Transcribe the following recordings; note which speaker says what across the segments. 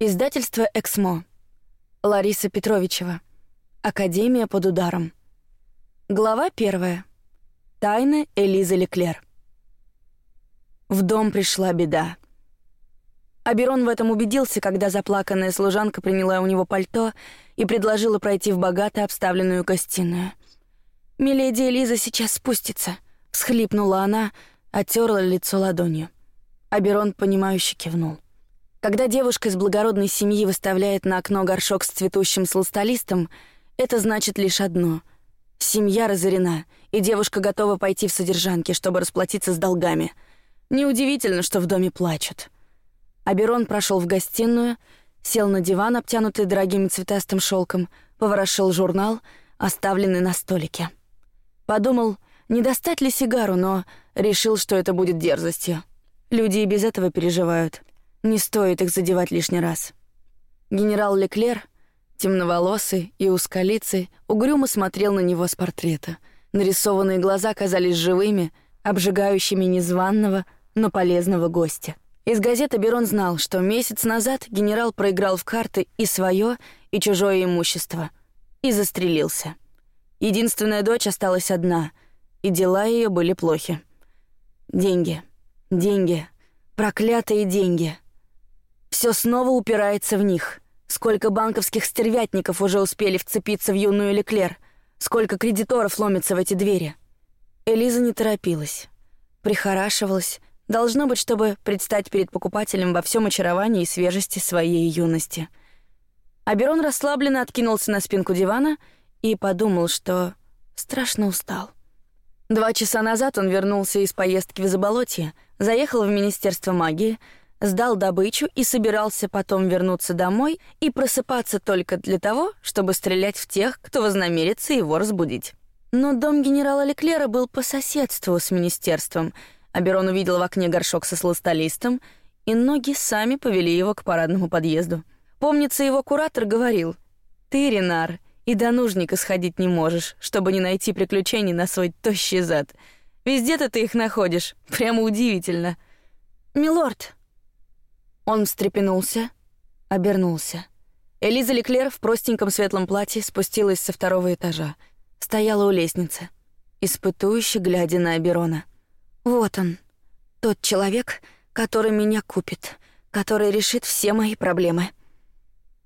Speaker 1: Издательство «Эксмо». Лариса Петровичева. Академия под ударом. Глава первая. Тайны Элизы Леклер. В дом пришла беда. Аберон в этом убедился, когда заплаканная служанка приняла у него пальто и предложила пройти в богато обставленную гостиную. «Миледи Элиза сейчас спустится», — всхлипнула она, оттерла лицо ладонью. Аберон, понимающе кивнул. Когда девушка из благородной семьи выставляет на окно горшок с цветущим сластолистом, это значит лишь одно — семья разорена, и девушка готова пойти в содержанки, чтобы расплатиться с долгами. Неудивительно, что в доме плачут. Аберон прошел в гостиную, сел на диван, обтянутый дорогим цветастым шелком, поворошил журнал, оставленный на столике. Подумал, не достать ли сигару, но решил, что это будет дерзостью. Люди и без этого переживают. Не стоит их задевать лишний раз. Генерал Леклер, темноволосый и узколицый, угрюмо смотрел на него с портрета. Нарисованные глаза казались живыми, обжигающими незваного, но полезного гостя. Из газеты Берон знал, что месяц назад генерал проиграл в карты и свое, и чужое имущество. И застрелился. Единственная дочь осталась одна, и дела ее были плохи. Деньги. Деньги. Проклятые деньги. Все снова упирается в них. Сколько банковских стервятников уже успели вцепиться в юную Леклер, сколько кредиторов ломится в эти двери. Элиза не торопилась, прихорашивалась, должно быть, чтобы предстать перед покупателем во всем очаровании и свежести своей юности. Аберон расслабленно откинулся на спинку дивана и подумал, что страшно устал. Два часа назад он вернулся из поездки в Заболотье, заехал в Министерство магии — сдал добычу и собирался потом вернуться домой и просыпаться только для того, чтобы стрелять в тех, кто вознамерится его разбудить. Но дом генерала Леклера был по соседству с министерством. Аберон увидел в окне горшок со сластолистом, и ноги сами повели его к парадному подъезду. Помнится, его куратор говорил: "Ты, Ренар, и до нужника сходить не можешь, чтобы не найти приключений на свой тощий зад. Везде-то ты их находишь. Прямо удивительно". "Милорд", он встрепенулся, обернулся. Элиза Леклер в простеньком светлом платье спустилась со второго этажа, стояла у лестницы, испытующе глядя на Аберона. Вот он, тот человек, который меня купит, который решит все мои проблемы.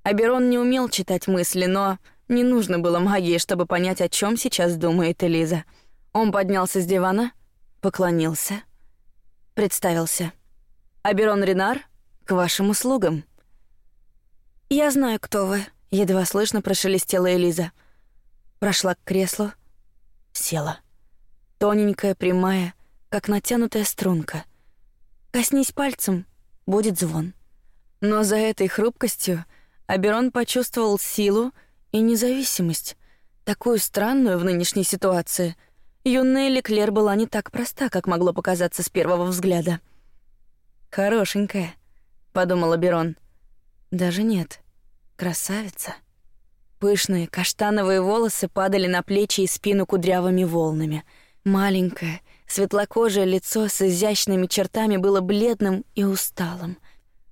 Speaker 1: Аберон не умел читать мысли, но не нужно было магии, чтобы понять, о чем сейчас думает Элиза. Он поднялся с дивана, поклонился, представился. Аберон Ренар, к вашим услугам. Я знаю, кто вы, едва слышно прошелестела Элиза. Прошла к креслу, села. Тоненькая, прямая, как натянутая струнка. Коснись пальцем, будет звон. Но за этой хрупкостью Аберон почувствовал силу и независимость, такую странную в нынешней ситуации. Юная Леклер была не так проста, как могло показаться с первого взгляда. Хорошенькая, подумала Берон. Даже нет. Красавица. Пышные каштановые волосы падали на плечи и спину кудрявыми волнами. Маленькое, светлокожее лицо с изящными чертами было бледным и усталым.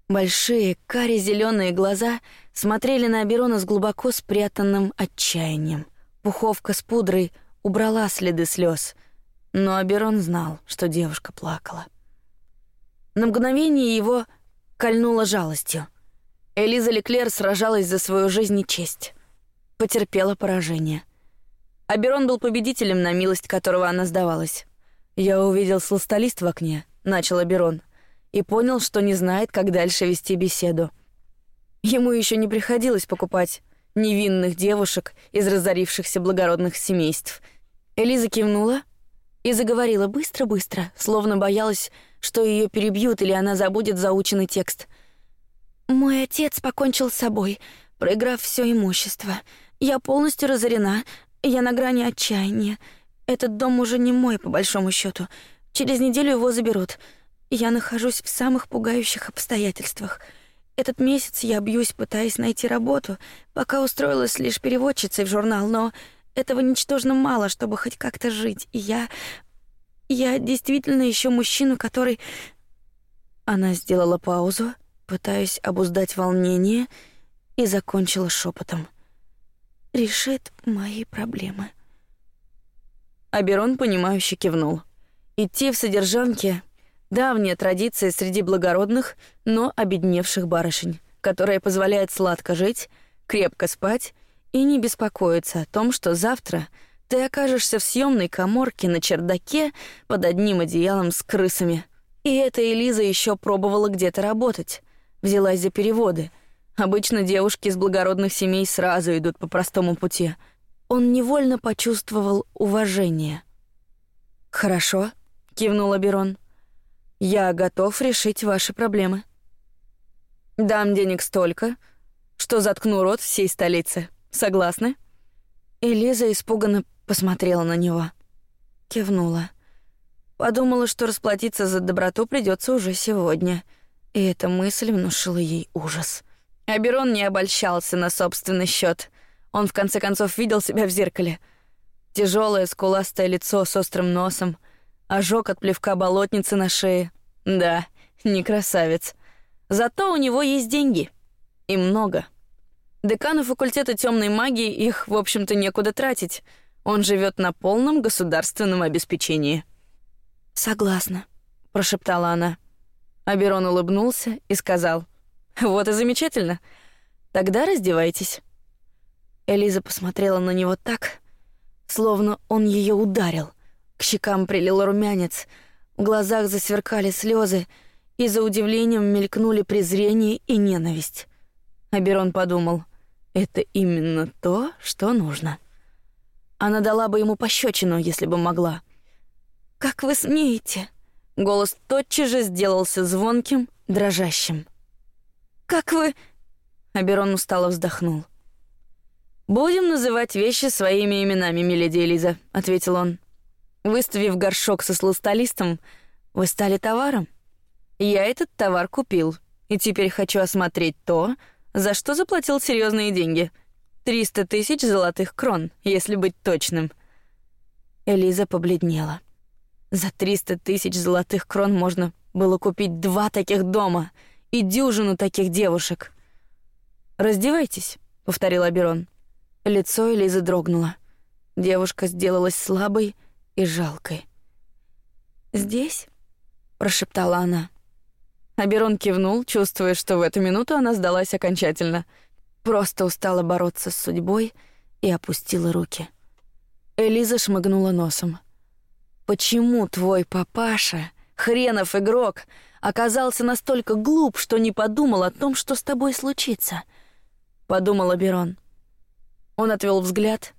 Speaker 1: Большие кари зеленые глаза смотрели на Аберона с глубоко спрятанным отчаянием. Пуховка с пудрой убрала следы слез, но Аберон знал, что девушка плакала. На мгновение его кольнула жалостью. Элиза Леклер сражалась за свою жизнь и честь. Потерпела поражение. Аберон был победителем, на милость которого она сдавалась. «Я увидел сластолист в окне», — начал Аберон, и понял, что не знает, как дальше вести беседу. Ему еще не приходилось покупать невинных девушек из разорившихся благородных семейств. Элиза кивнула и заговорила быстро-быстро, словно боялась, что ее перебьют или она забудет заученный текст. Мой отец покончил с собой, проиграв все имущество. Я полностью разорена, я на грани отчаяния. Этот дом уже не мой по большому счету. Через неделю его заберут. Я нахожусь в самых пугающих обстоятельствах. Этот месяц я бьюсь, пытаясь найти работу, пока устроилась лишь переводчицей в журнал, но этого ничтожно мало, чтобы хоть как-то жить. И я я действительно ищу мужчину, который...» Она сделала паузу, пытаясь обуздать волнение, и закончила шепотом. «Решит мои проблемы». Аберон, понимающе кивнул. Идти в содержанке — давняя традиция среди благородных, но обедневших барышень, которая позволяет сладко жить, крепко спать и не беспокоиться о том, что завтра ты окажешься в съемной каморке на чердаке под одним одеялом с крысами. И эта Элиза еще пробовала где-то работать, взялась за переводы. Обычно девушки из благородных семей сразу идут по простому пути. Он невольно почувствовал уважение. Хорошо, кивнул Аберон. Я готов решить ваши проблемы. Дам денег столько, что заткну рот всей столице. Согласны? Элиза испуганно посмотрела на него. Кивнула. Подумала, что расплатиться за доброту придется уже сегодня. И эта мысль внушила ей ужас. Аберон не обольщался на собственный счет. Он в конце концов видел себя в зеркале. Тяжелое скуластое лицо с острым носом, ожог от плевка болотницы на шее. Да, не красавец. Зато у него есть деньги. И много. Декану факультета темной магии их, в общем-то, некуда тратить. Он живет на полном государственном обеспечении. Согласна, прошептала она. Аберон улыбнулся и сказал: "Вот и замечательно. Тогда раздевайтесь". Элиза посмотрела на него так, словно он ее ударил. К щекам прилил румянец, в глазах засверкали слезы, и за удивлением мелькнули презрение и ненависть. Аберон подумал: это именно то, что нужно. Она дала бы ему пощечину, если бы могла. Как вы смеете? Голос тотчас же сделался звонким, дрожащим. Как вы? Аберон устало вздохнул. Будем называть вещи своими именами, миледи Элиза, ответил он. Выставив горшок со сластолистом, вы стали товаром. Я этот товар купил, и теперь хочу осмотреть то, за что заплатил серьезные деньги. Триста тысяч золотых крон, если быть точным. Элиза побледнела. За триста тысяч золотых крон можно было купить два таких дома и дюжину таких девушек. Раздевайтесь, повторил Аберон. Лицо Элизы дрогнуло. Девушка сделалась слабой и жалкой. Здесь, прошептала она. Аберон кивнул, чувствуя, что в эту минуту она сдалась окончательно. Просто устала бороться с судьбой и опустила руки. Элиза шмыгнула носом. Почему твой папаша, хренов игрок, оказался настолько глуп, что не подумал о том, что с тобой случится? Подумал Аберон. Он отвел взгляд,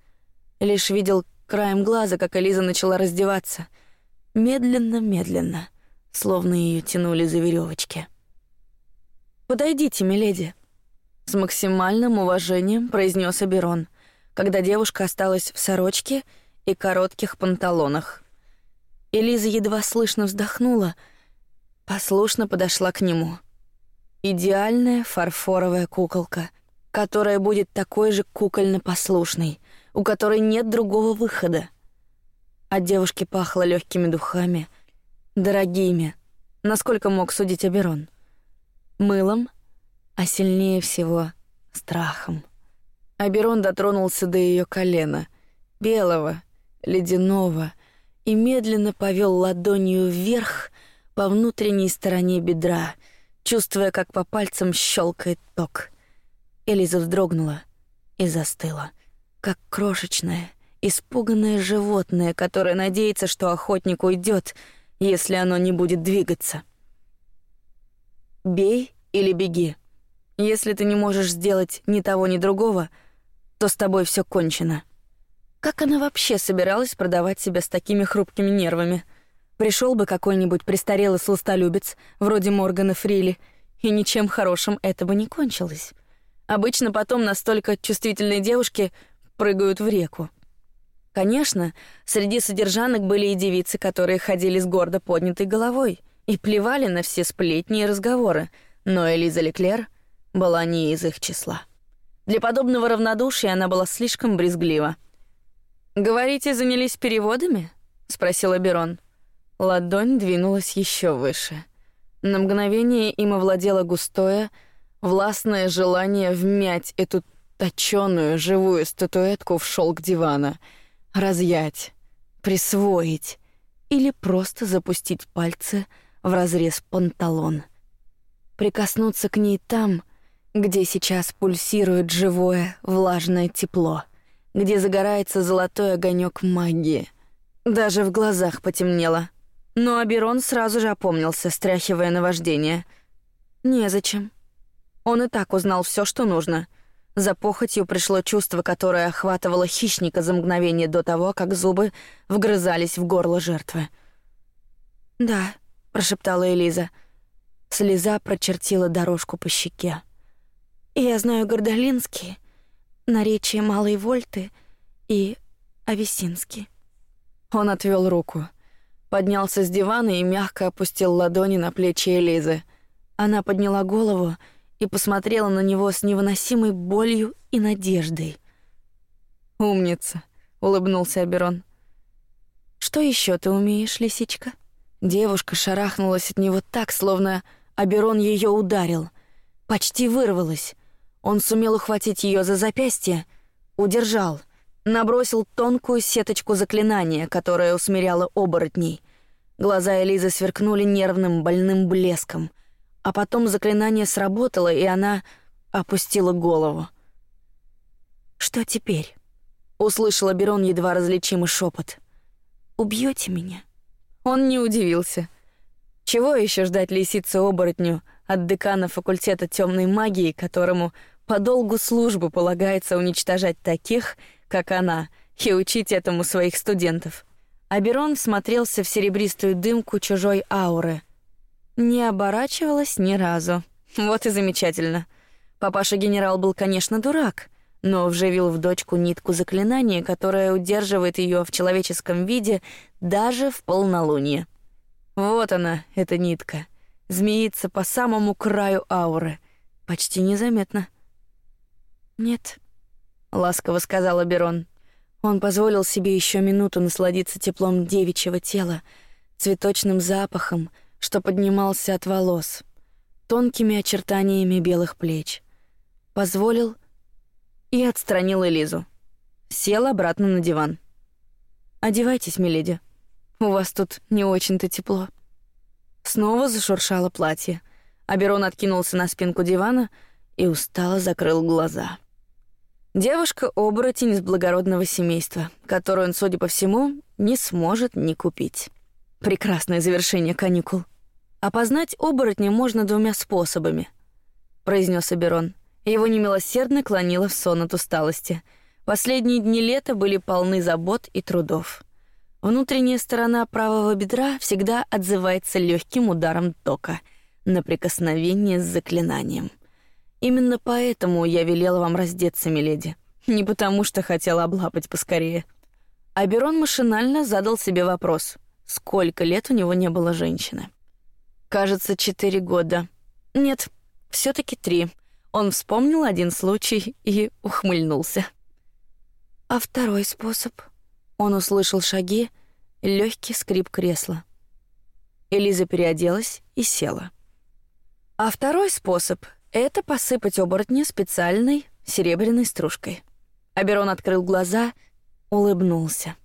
Speaker 1: лишь видел краем глаза, как Элиза начала раздеваться, медленно, медленно словно ее тянули за веревочки. Подойдите, миледи, с максимальным уважением произнес Аберон, когда девушка осталась в сорочке и коротких панталонах. Элиза едва слышно вздохнула, послушно подошла к нему. Идеальная фарфоровая куколка, которая будет такой же кукольно послушной, у которой нет другого выхода. От девушки пахло легкими духами — дорогими, насколько мог судить Аберон. Мылом, а сильнее всего страхом. Аберон дотронулся до ее колена, белого, ледяного, и медленно повел ладонью вверх по внутренней стороне бедра, чувствуя, как по пальцам щелкает ток. Элиза вздрогнула и застыла, как крошечное, испуганное животное, которое надеется, что охотник уйдет, если оно не будет двигаться. Бей или беги. Если ты не можешь сделать ни того, ни другого, то с тобой все кончено. Как она вообще собиралась продавать себя с такими хрупкими нервами? Пришел бы какой-нибудь престарелый сластолюбец, вроде Моргана Фрили, и ничем хорошим это бы не кончилось. Обычно потом настолько чувствительные девушки прыгают в реку. Конечно, среди содержанок были и девицы, которые ходили с гордо поднятой головой и плевали на все сплетни и разговоры, но Элиза Леклер была не из их числа. Для подобного равнодушия она была слишком брезглива. «Говорите, занялись переводами?» — спросила Берон. Ладонь двинулась еще выше. На мгновение им овладело густое, властное желание вмять эту точёную живую статуэтку в шелк дивана, разъять, присвоить или просто запустить пальцы в разрез панталон. Прикоснуться к ней там, где сейчас пульсирует живое, влажное тепло, где загорается золотой огонек магии. Даже в глазах потемнело. Но Аберон сразу же опомнился, стряхивая наваждение. Незачем. Он и так узнал все, что нужно. За похотью пришло чувство, которое охватывало хищника за мгновение до того, как зубы вгрызались в горло жертвы. «Да», — прошептала Элиза. Слеза прочертила дорожку по щеке. Я знаю гордолинский, наречие Малой Вольты и Авесинский. Он отвел руку, поднялся с дивана и мягко опустил ладони на плечи Элизы. Она подняла голову и посмотрела на него с невыносимой болью и надеждой. «Умница», — улыбнулся Аберон. «Что еще ты умеешь, лисичка?» Девушка шарахнулась от него так, словно Аберон ее ударил. Почти вырвалась. Он сумел ухватить ее за запястье, удержал, набросил тонкую сеточку заклинания, которая усмиряла оборотней. Глаза Элизы сверкнули нервным больным блеском, а потом заклинание сработало, и она опустила голову. Что теперь? услышала Берон едва различимый шепот. Убьете меня? Он не удивился. Чего еще ждать лисице оборотню от декана факультета темной магии, которому по долгу службы полагается уничтожать таких, как она, и учить этому своих студентов. Аберон смотрелся в серебристую дымку чужой ауры. Не оборачивалась ни разу. Вот и замечательно. Папаша-генерал был, конечно, дурак, но вживил в дочку нитку заклинания, которое удерживает ее в человеческом виде даже в полнолуние. Вот она, эта нитка. Змеится по самому краю ауры. Почти незаметно. «Нет», — ласково сказал Берон. Он позволил себе еще минуту насладиться теплом девичьего тела, цветочным запахом, что поднимался от волос, тонкими очертаниями белых плеч. Позволил и отстранил Элизу. Сел обратно на диван. «Одевайтесь, миледи. У вас тут не очень-то тепло». Снова зашуршало платье. Аберон откинулся на спинку дивана и устало закрыл глаза. Девушка-оборотень из благородного семейства, которую он, судя по всему, не сможет ни купить. Прекрасное завершение каникул. Опознать оборотня можно двумя способами, произнес Аберон. Его немилосердно клонило в сон от усталости. Последние дни лета были полны забот и трудов. Внутренняя сторона правого бедра всегда отзывается легким ударом тока на прикосновение с заклинанием. Именно поэтому я велела вам раздеться, миледи. Не потому, что хотела облапать поскорее. Аберон машинально задал себе вопрос: сколько лет у него не было женщины? Кажется, четыре года. Нет, все таки три. Он вспомнил один случай и ухмыльнулся. А второй способ? Он услышал шаги, легкий скрип кресла. Элиза переоделась и села. А второй способ это посыпать оборотня специальной серебряной стружкой. Аберон открыл глаза, улыбнулся.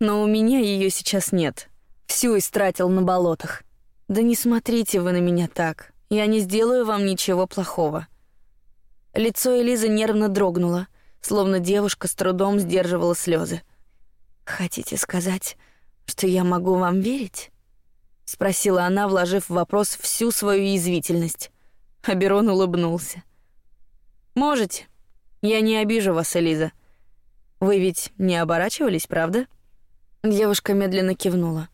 Speaker 1: Но у меня ее сейчас нет. Всю истратил на болотах. Да не смотрите вы на меня так. Я не сделаю вам ничего плохого. Лицо Элизы нервно дрогнуло, словно девушка с трудом сдерживала слезы. Хотите сказать, что я могу вам верить? спросила она, вложив в вопрос всю свою язвительность. Аберон улыбнулся. Можете. Я не обижу вас, Элиза. Вы ведь не оборачивались, правда? Девушка медленно кивнула,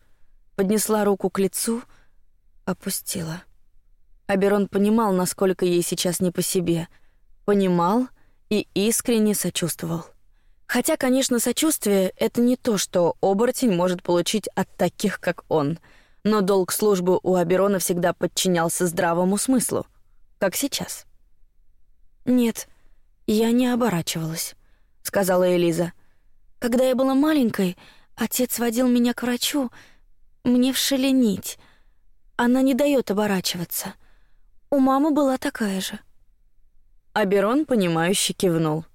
Speaker 1: поднесла руку к лицу, опустила. Аберон понимал, насколько ей сейчас не по себе, понимал и искренне сочувствовал. Хотя, конечно, сочувствие это не то, что оборотень может получить от таких, как он. Но долг службы у Аберона всегда подчинялся здравому смыслу как сейчас. Нет, я не оборачивалась, сказала Элиза. Когда я была маленькой, отец водил меня к врачу, мне вшили нить. она не дает оборачиваться. У мамы была такая же. Аберон, понимающе кивнул.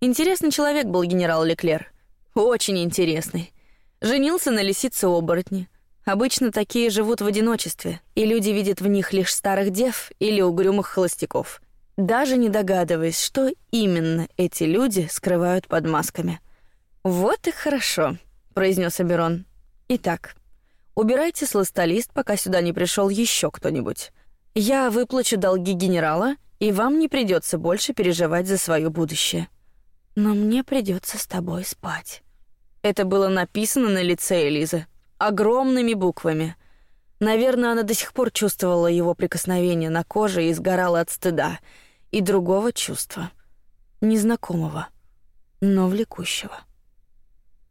Speaker 1: Интересный человек был генерал Леклер. Очень интересный. Женился на лисице-оборотне. Обычно такие живут в одиночестве, и люди видят в них лишь старых дев или угрюмых холостяков, даже не догадываясь, что именно эти люди скрывают под масками. «Вот и хорошо», — произнес Аберон. «Итак, убирайте сластолист, пока сюда не пришел еще кто-нибудь. Я выплачу долги генерала, и вам не придется больше переживать за свое будущее. Но мне придется с тобой спать». Это было написано на лице Элизы огромными буквами. Наверное, она до сих пор чувствовала его прикосновение на коже и сгорала от стыда и другого чувства, незнакомого, но влекущего.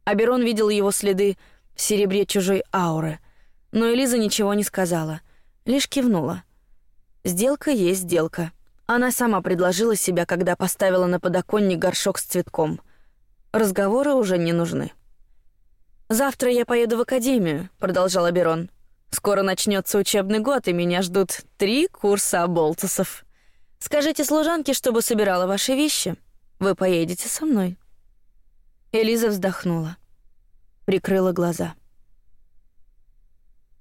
Speaker 1: Аберон видел его следы в серебре чужой ауры, но Элиза ничего не сказала, лишь кивнула. Сделка есть сделка. Она сама предложила себя, когда поставила на подоконник горшок с цветком. Разговоры уже не нужны. Завтра я поеду в академию, продолжал Аберон. Скоро начнется учебный год, и меня ждут три курса оболтусов. Скажите служанке, чтобы собирала ваши вещи. Вы поедете со мной. Элиза вздохнула, прикрыла глаза.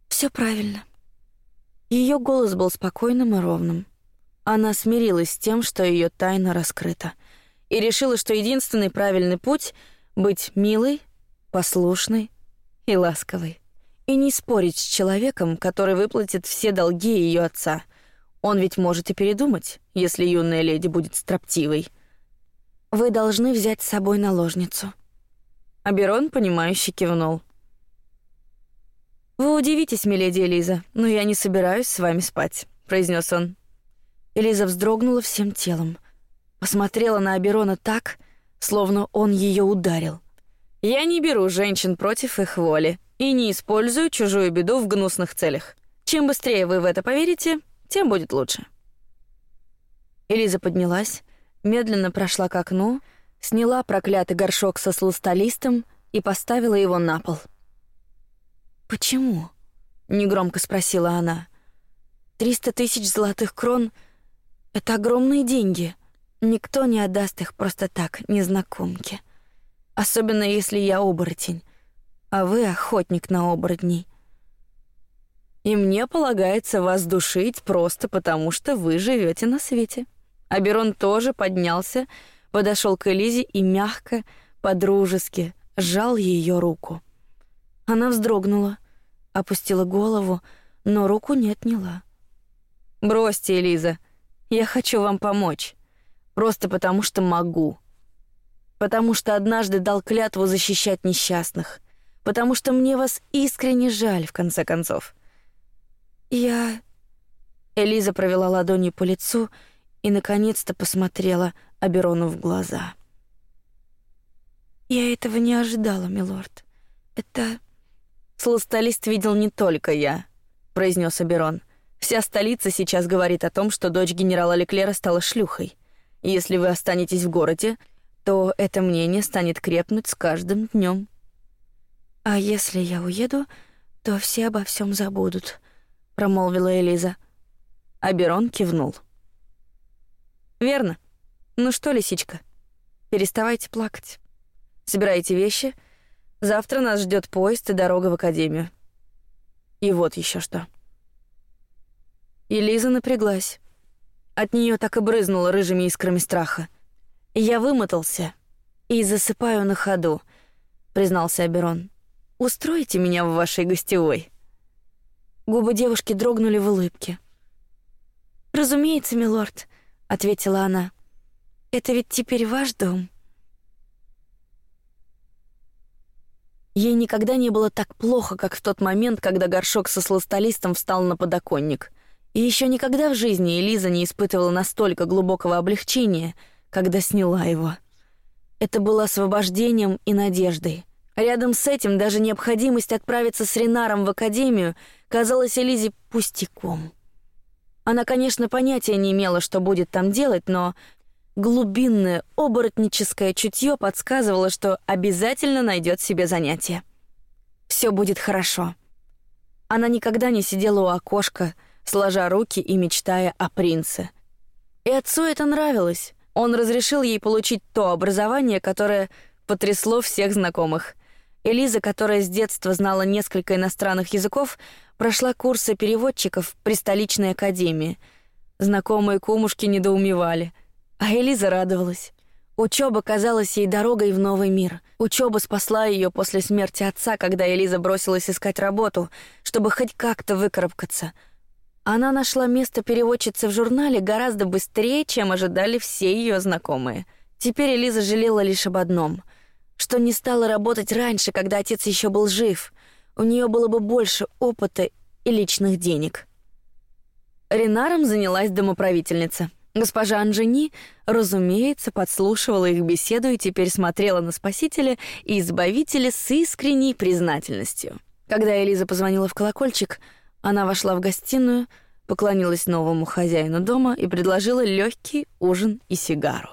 Speaker 1: Все правильно. Ее голос был спокойным и ровным. Она смирилась с тем, что ее тайна раскрыта, и решила, что единственный правильный путь быть милой, послушной и ласковой. И не спорить с человеком, который выплатит все долги ее отца. Он ведь может и передумать, если юная леди будет строптивой. Вы должны взять с собой наложницу. Аберон, понимающе кивнул. Вы удивитесь, миледи Элиза, но я не собираюсь с вами спать, произнес он. Элиза вздрогнула всем телом, посмотрела на Аберона так, словно он ее ударил. Я не беру женщин против их воли и не использую чужую беду в гнусных целях. Чем быстрее вы в это поверите, тем будет лучше. Элиза поднялась, медленно прошла к окну, сняла проклятый горшок со сластолистом и поставила его на пол. Почему? негромко спросила она. Триста тысяч золотых крон — это огромные деньги. Никто не отдаст их просто так незнакомке особенно если я оборотень, а вы охотник на оборотней. И мне полагается вас душить просто потому, что вы живете на свете. Аберон тоже поднялся, подошел к Элизе и мягко, подружески сжал ее руку. Она вздрогнула, опустила голову, но руку не отняла. Бросьте, Элиза, я хочу вам помочь, просто потому что могу потому что однажды дал клятву защищать несчастных, потому что мне вас искренне жаль в конце концов. Я Элиза провела ладонью по лицу и наконец-то посмотрела Аберону в глаза. Я этого не ожидала, милорд. Это Сластолист видел не только я, произнес Аберон. Вся столица сейчас говорит о том, что дочь генерала Леклера стала шлюхой. Если вы останетесь в городе, то это мнение станет крепнуть с каждым днем. А если я уеду, то все обо всем забудут, промолвила Элиза. Аберон кивнул. Верно. Ну что, лисичка, переставайте плакать. Собирайте вещи. Завтра нас ждет поезд и дорога в академию. И вот еще что. Элиза напряглась. От нее так и брызнуло рыжими искрами страха. Я вымотался и засыпаю на ходу, признался Аберон. Устройте меня в вашей гостевой. Губы девушки дрогнули в улыбке. Разумеется, милорд, ответила она. Это ведь теперь ваш дом. Ей никогда не было так плохо, как в тот момент, когда горшок со сластолистом встал на подоконник. И еще никогда в жизни Элиза не испытывала настолько глубокого облегчения — когда сняла его. Это было освобождением и надеждой. Рядом с этим даже необходимость отправиться с Ренаром в академию казалась Элизе пустяком. Она, конечно, понятия не имела, что будет там делать, но глубинное оборотническое чутье подсказывало, что обязательно найдет себе занятие. Все будет хорошо. Она никогда не сидела у окошка, сложа руки и мечтая о принце. И отцу это нравилось. Он разрешил ей получить то образование, которое потрясло всех знакомых. Элиза, которая с детства знала несколько иностранных языков, прошла курсы переводчиков при столичной академии. Знакомые кумушки недоумевали, а Элиза радовалась. Учеба казалась ей дорогой в новый мир. Учеба спасла ее после смерти отца, когда Элиза бросилась искать работу, чтобы хоть как-то выкарабкаться. Она нашла место переводчицы в журнале гораздо быстрее, чем ожидали все ее знакомые. Теперь Элиза жалела лишь об одном — что не стала работать раньше, когда отец еще был жив. У нее было бы больше опыта и личных денег. Ренаром занялась домоправительница. Госпожа Анжени, разумеется, подслушивала их беседу и теперь смотрела на спасителя и избавителя с искренней признательностью. Когда Элиза позвонила в колокольчик, она вошла в гостиную, поклонилась новому хозяину дома и предложила легкий ужин и сигару.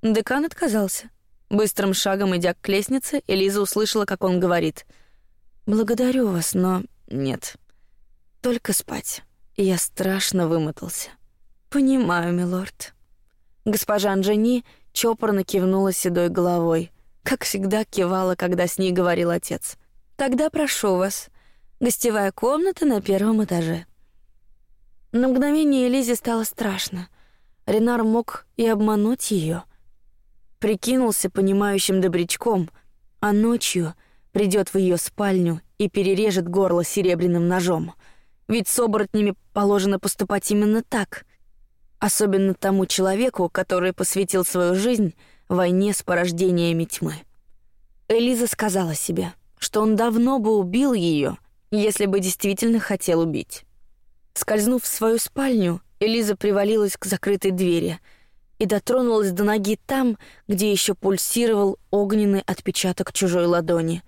Speaker 1: Декан отказался. Быстрым шагом идя к лестнице, Элиза услышала, как он говорит: "Благодарю вас, но нет. Только спать. Я страшно вымотался". "Понимаю, милорд". Госпожа Анжени чопорно кивнула седой головой, как всегда кивала, когда с ней говорил отец. "Тогда прошу вас. Гостевая комната на первом этаже". На мгновение Элизе стало страшно. Ренар мог и обмануть ее прикинулся понимающим добрячком, а ночью придет в ее спальню и перережет горло серебряным ножом. Ведь с оборотнями положено поступать именно так, особенно тому человеку, который посвятил свою жизнь войне с порождениями тьмы. Элиза сказала себе, что он давно бы убил ее, если бы действительно хотел убить. Скользнув в свою спальню, Элиза привалилась к закрытой двери — и дотронулась до ноги там, где еще пульсировал огненный отпечаток чужой ладони.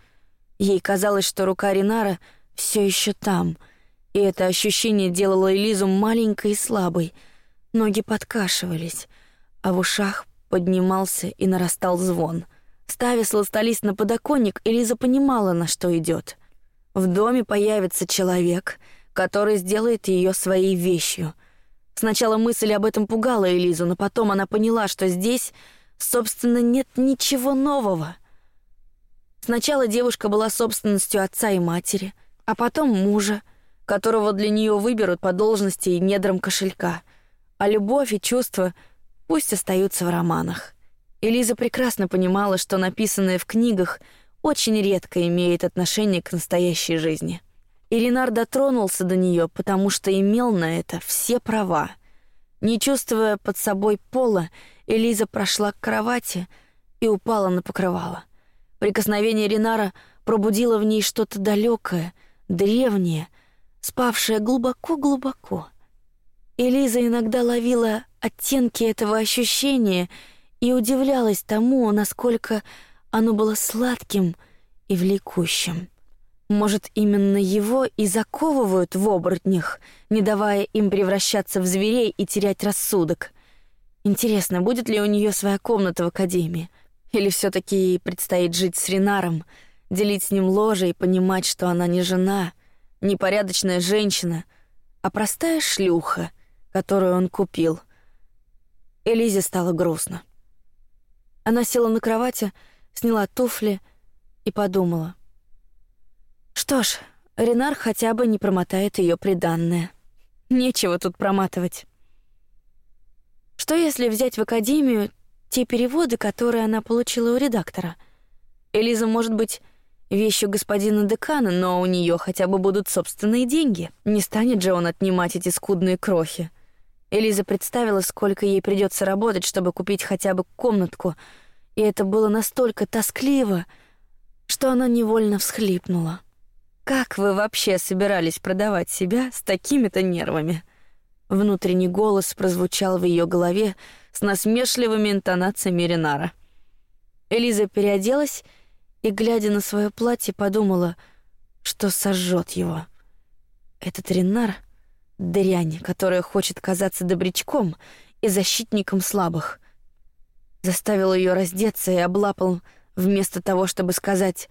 Speaker 1: Ей казалось, что рука Ринара все еще там, и это ощущение делало Элизу маленькой и слабой. Ноги подкашивались, а в ушах поднимался и нарастал звон. Ставя сластолист на подоконник, Элиза понимала, на что идет. В доме появится человек, который сделает ее своей вещью — Сначала мысль об этом пугала Элизу, но потом она поняла, что здесь, собственно, нет ничего нового. Сначала девушка была собственностью отца и матери, а потом мужа, которого для нее выберут по должности и недрам кошелька. А любовь и чувства пусть остаются в романах. Элиза прекрасно понимала, что написанное в книгах очень редко имеет отношение к настоящей жизни. Иринар дотронулся до нее, потому что имел на это все права. Не чувствуя под собой пола, Элиза прошла к кровати и упала на покрывало. Прикосновение Ринара пробудило в ней что-то далекое, древнее, спавшее глубоко-глубоко. Элиза иногда ловила оттенки этого ощущения и удивлялась тому, насколько оно было сладким и влекущим. Может, именно его и заковывают в оборотнях, не давая им превращаться в зверей и терять рассудок. Интересно, будет ли у нее своя комната в академии, или все таки предстоит жить с Ренаром, делить с ним ложе и понимать, что она не жена, не порядочная женщина, а простая шлюха, которую он купил. Элизе стало грустно. Она села на кровати, сняла туфли и подумала: что ж, Ренар хотя бы не промотает ее приданное. Нечего тут проматывать. Что если взять в академию те переводы, которые она получила у редактора? Элиза может быть вещью господина декана, но у нее хотя бы будут собственные деньги. Не станет же он отнимать эти скудные крохи. Элиза представила, сколько ей придется работать, чтобы купить хотя бы комнатку, и это было настолько тоскливо, что она невольно всхлипнула. Как вы вообще собирались продавать себя с такими-то нервами? Внутренний голос прозвучал в ее голове с насмешливыми интонациями Ренара. Элиза переоделась и, глядя на свое платье, подумала, что сожжет его. Этот Ренар — дрянь, которая хочет казаться добрячком и защитником слабых. Заставил ее раздеться и облапал вместо того, чтобы сказать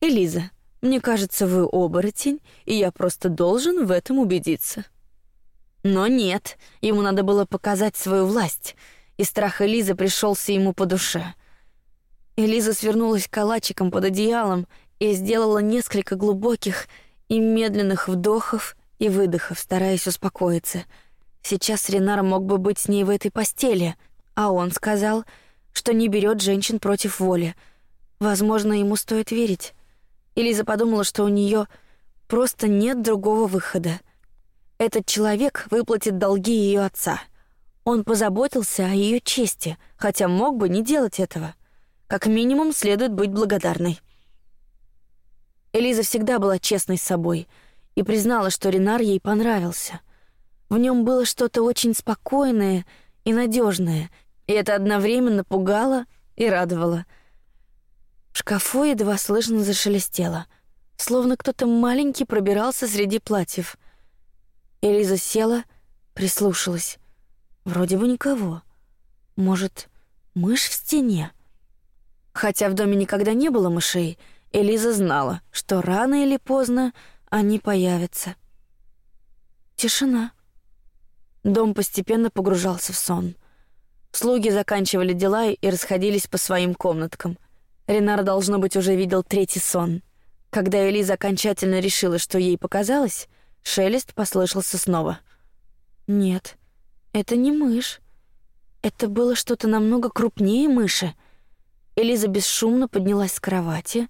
Speaker 1: «Элиза, Мне кажется, вы оборотень, и я просто должен в этом убедиться». Но нет, ему надо было показать свою власть, и страх Элизы пришелся ему по душе. Элиза свернулась калачиком под одеялом и сделала несколько глубоких и медленных вдохов и выдохов, стараясь успокоиться. Сейчас Ренар мог бы быть с ней в этой постели, а он сказал, что не берет женщин против воли. Возможно, ему стоит верить. Элиза подумала, что у нее просто нет другого выхода. Этот человек выплатит долги ее отца. Он позаботился о ее чести, хотя мог бы не делать этого. Как минимум, следует быть благодарной. Элиза всегда была честной с собой и признала, что Ренар ей понравился. В нем было что-то очень спокойное и надежное, и это одновременно пугало и радовало. В шкафу едва слышно зашелестело, словно кто-то маленький пробирался среди платьев — Элиза села, прислушалась. Вроде бы никого. Может, мышь в стене? Хотя в доме никогда не было мышей, Элиза знала, что рано или поздно они появятся. Тишина. Дом постепенно погружался в сон. Слуги заканчивали дела и расходились по своим комнаткам. Ренар должно быть уже видел третий сон. Когда Элиза окончательно решила, что ей показалось, Шелест послышался снова. Нет, это не мышь. Это было что-то намного крупнее мыши. Элиза бесшумно поднялась с кровати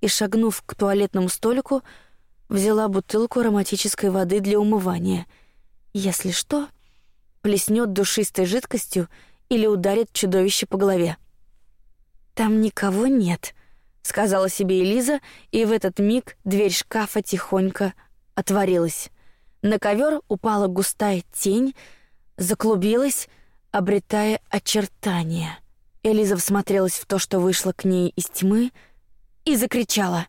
Speaker 1: и, шагнув к туалетному столику, взяла бутылку ароматической воды для умывания. Если что, плеснет душистой жидкостью или ударит чудовище по голове. Там никого нет, сказала себе Элиза, и в этот миг дверь шкафа тихонько отворилась. На ковер упала густая тень, заклубилась, обретая очертания. Элиза всмотрелась в то, что вышло к ней из тьмы, и закричала.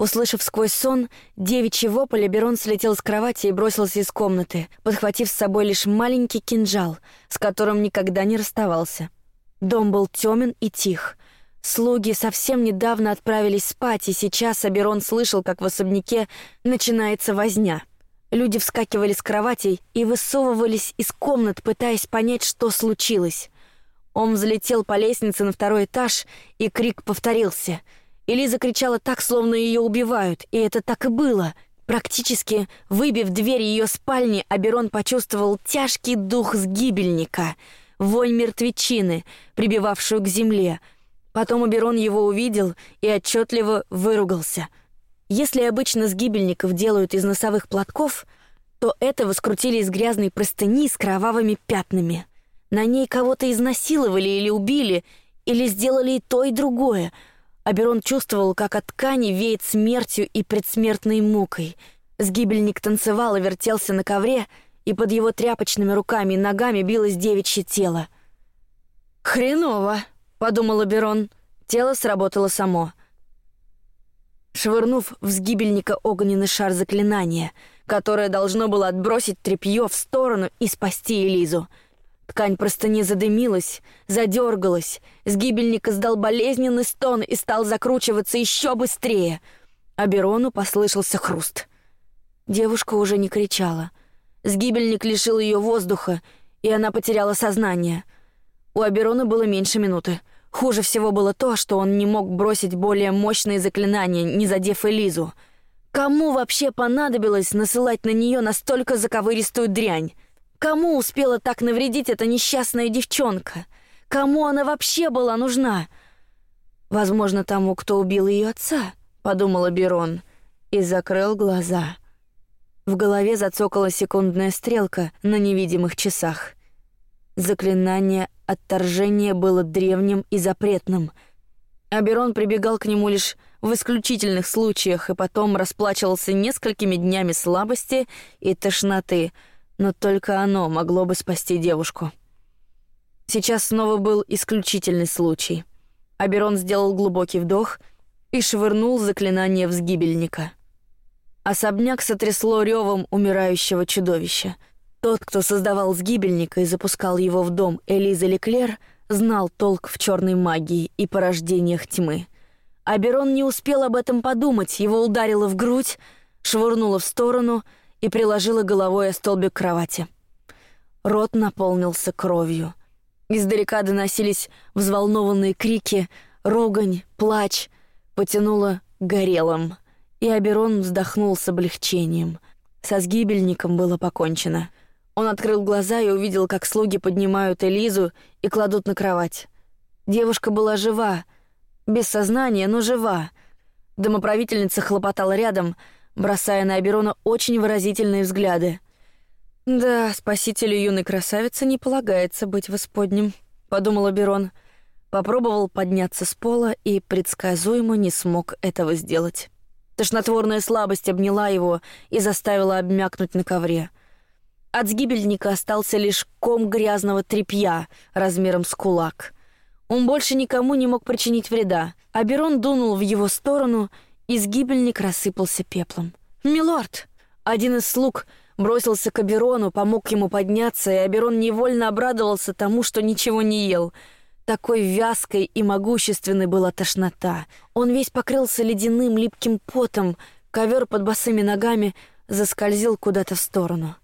Speaker 1: Услышав сквозь сон девичий вопль, Берон слетел с кровати и бросился из комнаты, подхватив с собой лишь маленький кинжал, с которым никогда не расставался. Дом был темен и тих. Слуги совсем недавно отправились спать, и сейчас Аберон слышал, как в особняке начинается возня. Люди вскакивали с кроватей и высовывались из комнат, пытаясь понять, что случилось. Он взлетел по лестнице на второй этаж, и крик повторился. Элиза кричала так, словно ее убивают, и это так и было. Практически выбив дверь ее спальни, Аберон почувствовал тяжкий дух сгибельника, вонь мертвечины, прибивавшую к земле — Потом Уберон его увидел и отчетливо выругался. Если обычно с гибельников делают из носовых платков, то этого скрутили из грязной простыни с кровавыми пятнами. На ней кого-то изнасиловали или убили, или сделали и то, и другое. Аберон чувствовал, как от ткани веет смертью и предсмертной мукой. Сгибельник танцевал и вертелся на ковре, и под его тряпочными руками и ногами билось девичье тело. Хреново, подумала Берон. Тело сработало само. Швырнув в сгибельника огненный шар заклинания, которое должно было отбросить тряпье в сторону и спасти Элизу. Ткань простыни задымилась, задергалась. Сгибельник издал болезненный стон и стал закручиваться еще быстрее. А Берону послышался хруст. Девушка уже не кричала. Сгибельник лишил ее воздуха, и она потеряла сознание. У Аберона было меньше минуты. Хуже всего было то, что он не мог бросить более мощные заклинания, не задев Элизу. Кому вообще понадобилось насылать на нее настолько заковыристую дрянь? Кому успела так навредить эта несчастная девчонка? Кому она вообще была нужна? Возможно, тому, кто убил ее отца, подумала Берон и закрыл глаза. В голове зацокала секундная стрелка на невидимых часах. Заклинание отторжения было древним и запретным. Аберон прибегал к нему лишь в исключительных случаях и потом расплачивался несколькими днями слабости и тошноты, но только оно могло бы спасти девушку. Сейчас снова был исключительный случай. Аберон сделал глубокий вдох и швырнул заклинание в сгибельника. Особняк сотрясло ревом умирающего чудовища — тот, кто создавал сгибельника и запускал его в дом Элизы Леклер, знал толк в черной магии и порождениях тьмы. Аберон не успел об этом подумать, его ударило в грудь, швырнуло в сторону и приложило головой о столбик кровати. Рот наполнился кровью. Издалека доносились взволнованные крики, ругань, плач, потянуло горелым, и Аберон вздохнул с облегчением. Со сгибельником было покончено. Он открыл глаза и увидел, как слуги поднимают Элизу и кладут на кровать. Девушка была жива, без сознания, но жива. Домоправительница хлопотала рядом, бросая на Аберона очень выразительные взгляды. Да, спасителю юной красавицы не полагается быть в подумал Аберон. Попробовал подняться с пола и предсказуемо не смог этого сделать. Тошнотворная слабость обняла его и заставила обмякнуть на ковре. От сгибельника остался лишь ком грязного тряпья размером с кулак. Он больше никому не мог причинить вреда. Аберон дунул в его сторону, и сгибельник рассыпался пеплом. Милорд, один из слуг бросился к Аберону, помог ему подняться, и Аберон невольно обрадовался тому, что ничего не ел. Такой вязкой и могущественной была тошнота. Он весь покрылся ледяным липким потом, ковер под босыми ногами заскользил куда-то в сторону.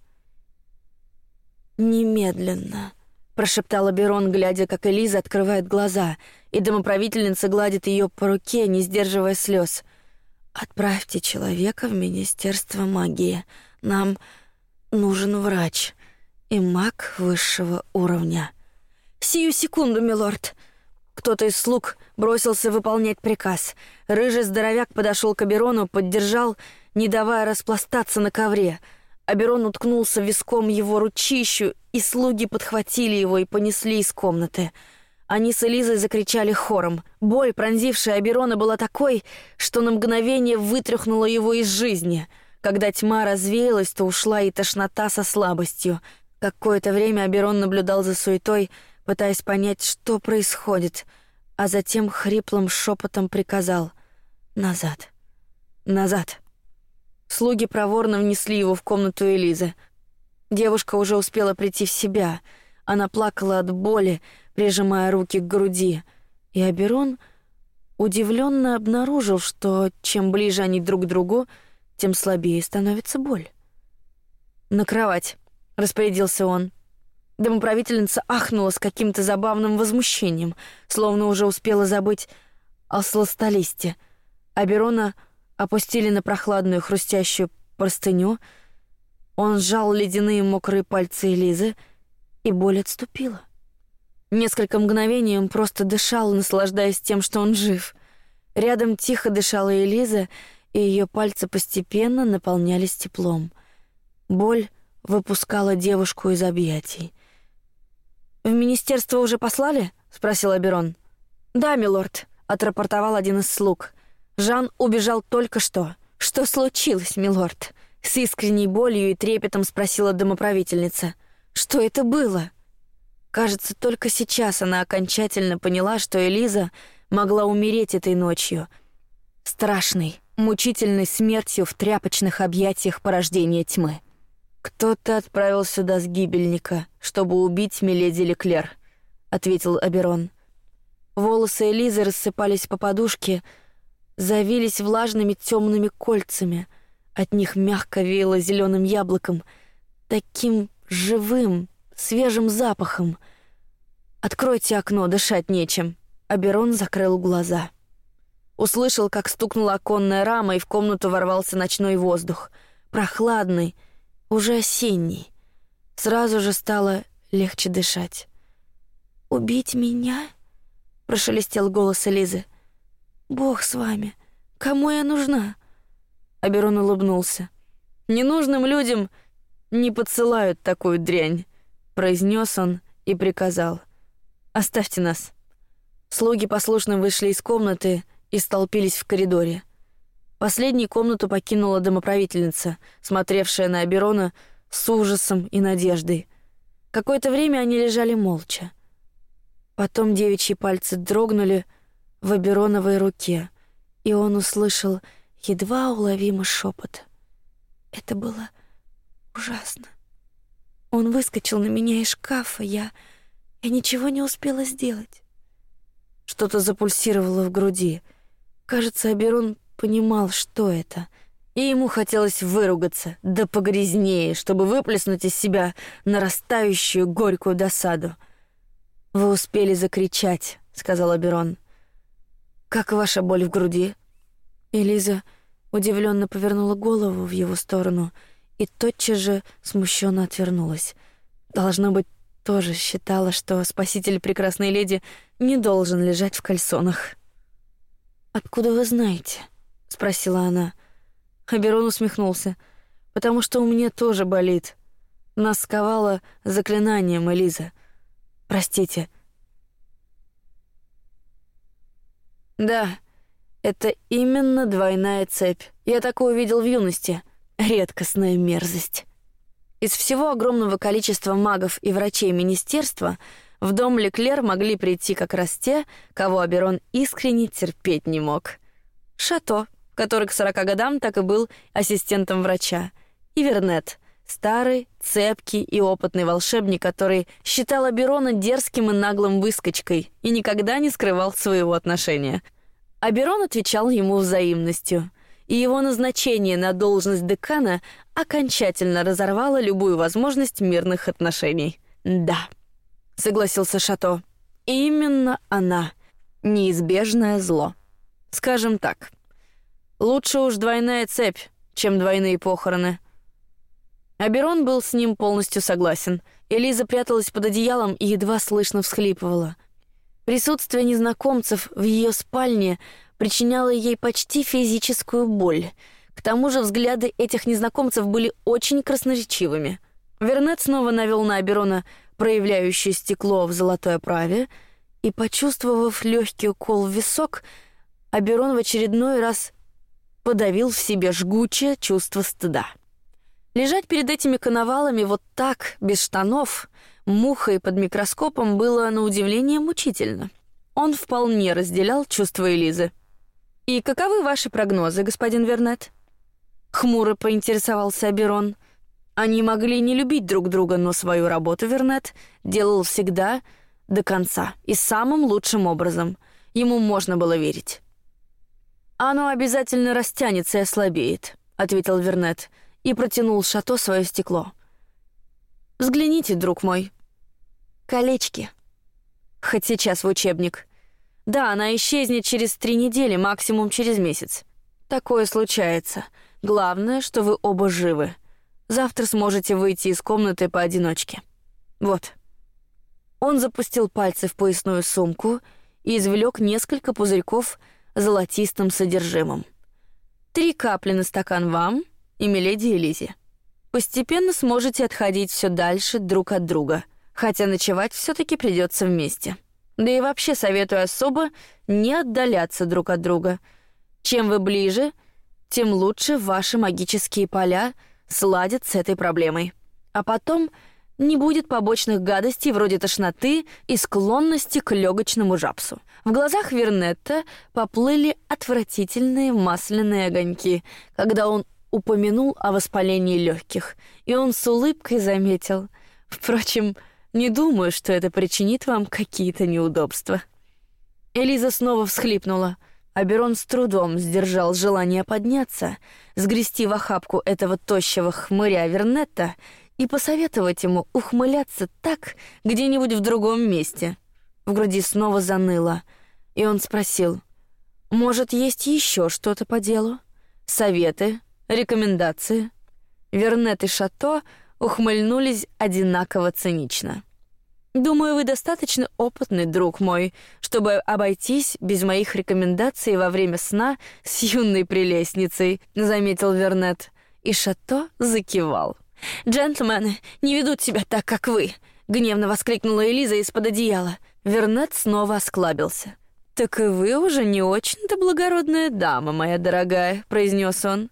Speaker 1: Немедленно, прошептала Берон, глядя, как Элиза открывает глаза, и домоправительница гладит ее по руке, не сдерживая слез. Отправьте человека в министерство магии. Нам нужен врач и маг высшего уровня. Сию секунду, милорд. Кто-то из слуг бросился выполнять приказ. Рыжий здоровяк подошел к Аберону, поддержал, не давая распластаться на ковре. Аберон уткнулся виском его ручищу, и слуги подхватили его и понесли из комнаты. Они с Элизой закричали хором. Боль, пронзившая Аберона, была такой, что на мгновение вытряхнула его из жизни. Когда тьма развеялась, то ушла и тошнота со слабостью. Какое-то время Аберон наблюдал за суетой, пытаясь понять, что происходит, а затем хриплым шепотом приказал: "Назад, назад". Слуги проворно внесли его в комнату Элизы. Девушка уже успела прийти в себя. Она плакала от боли, прижимая руки к груди, и Аберон удивленно обнаружил, что чем ближе они друг к другу, тем слабее становится боль. На кровать, распорядился он. Домоправительница ахнула с каким-то забавным возмущением, словно уже успела забыть о сластолисте. Аберона опустили на прохладную хрустящую простыню. Он сжал ледяные мокрые пальцы Элизы, и боль отступила. Несколько мгновений он просто дышал, наслаждаясь тем, что он жив. Рядом тихо дышала Элиза, и ее пальцы постепенно наполнялись теплом. Боль выпускала девушку из объятий. В министерство уже послали? – спросил Аберон. Да, милорд, отрапортовал один из слуг. Жан убежал только что. Что случилось, милорд? С искренней болью и трепетом спросила домоправительница. Что это было? Кажется, только сейчас она окончательно поняла, что Элиза могла умереть этой ночью, страшной, мучительной смертью в тряпочных объятиях порождения тьмы. Кто-то отправил сюда с гибельника, чтобы убить миледи Леклер, ответил Аберон. Волосы Элизы рассыпались по подушке, завились влажными темными кольцами. От них мягко веяло зеленым яблоком, таким живым, свежим запахом. Откройте окно, дышать нечем. Аберон закрыл глаза. Услышал, как стукнула оконная рама, и в комнату ворвался ночной воздух, прохладный, уже осенний. Сразу же стало легче дышать. Убить меня? прошелестел голос Элизы. Бог с вами. Кому я нужна? Аберон улыбнулся. Ненужным людям не подсылают такую дрянь, произнес он и приказал: оставьте нас. Слуги послушно вышли из комнаты и столпились в коридоре. Последней комнату покинула домоправительница, смотревшая на Аберона с ужасом и надеждой. Какое-то время они лежали молча. Потом девичьи пальцы дрогнули, в Абероновой руке, и он услышал едва уловимый шепот. Это было ужасно. Он выскочил на меня из шкафа, я... Я ничего не успела сделать. Что-то запульсировало в груди. Кажется, Аберон понимал, что это, и ему хотелось выругаться, да погрязнее, чтобы выплеснуть из себя нарастающую горькую досаду. Вы успели закричать, сказал Аберон. Как ваша боль в груди? Элиза удивленно повернула голову в его сторону и тотчас же смущенно отвернулась. Должно быть, тоже считала, что спаситель прекрасной леди не должен лежать в кальсонах. Откуда вы знаете? спросила она. Аберон усмехнулся. Потому что у меня тоже болит. Нас сковало заклинанием, Элиза. Простите. Да, это именно двойная цепь. Я такое увидел в юности. Редкостная мерзость. Из всего огромного количества магов и врачей министерства в дом Леклер могли прийти как раз те, кого Аберон искренне терпеть не мог. Шато, который к сорока годам так и был ассистентом врача, и Вернет, старый, цепкий и опытный волшебник, который считал Аберона дерзким и наглым выскочкой и никогда не скрывал своего отношения. Аберон отвечал ему взаимностью и его назначение на должность декана окончательно разорвало любую возможность мирных отношений. Да, согласился Шато. Именно она неизбежное зло. Скажем так, лучше уж двойная цепь, чем двойные похороны. Аберон был с ним полностью согласен. Элиза пряталась под одеялом и едва слышно всхлипывала. Присутствие незнакомцев в ее спальне причиняло ей почти физическую боль. К тому же взгляды этих незнакомцев были очень красноречивыми. Вернет снова навел на Аберона проявляющее стекло в золотой оправе, и, почувствовав легкий укол в висок, Аберон в очередной раз подавил в себе жгучее чувство стыда. Лежать перед этими коновалами вот так, без штанов, мухой под микроскопом было на удивление мучительно. Он вполне разделял чувства Элизы. И каковы ваши прогнозы, господин Вернет? Хмуро поинтересовался Аберон. Они могли не любить друг друга, но свою работу Вернет делал всегда до конца и самым лучшим образом. Ему можно было верить. Оно обязательно растянется и ослабеет, ответил Вернет и протянул шато свое стекло. Взгляните, друг мой. Колечки. Хоть сейчас в учебник. Да, она исчезнет через три недели, максимум через месяц. Такое случается. Главное, что вы оба живы. Завтра сможете выйти из комнаты поодиночке. Вот. Он запустил пальцы в поясную сумку и извлек несколько пузырьков золотистым содержимым. Три капли на стакан вам и миледи Элизе. Постепенно сможете отходить все дальше друг от друга, хотя ночевать все-таки придется вместе. Да и вообще советую особо не отдаляться друг от друга. Чем вы ближе, тем лучше ваши магические поля сладят с этой проблемой. А потом не будет побочных гадостей вроде тошноты и склонности к легочному жабсу. В глазах Вернетта поплыли отвратительные масляные огоньки, когда он упомянул о воспалении легких, и он с улыбкой заметил: "Впрочем, не думаю, что это причинит вам какие-то неудобства. Элиза снова всхлипнула. а Берон с трудом сдержал желание подняться, сгрести в охапку этого тощего хмыря Вернетта и посоветовать ему ухмыляться так где-нибудь в другом месте. В груди снова заныло, и он спросил: "Может, есть еще что-то по делу? Советы, рекомендации?" Вернет и Шато ухмыльнулись одинаково цинично. Думаю, вы достаточно опытный друг мой, чтобы обойтись без моих рекомендаций во время сна с юной прелестницей, заметил Вернет, и Шато закивал. Джентльмены не ведут себя так, как вы, гневно воскликнула Элиза из-под одеяла. Вернет снова осклабился. Так и вы уже не очень-то благородная дама, моя дорогая, произнес он.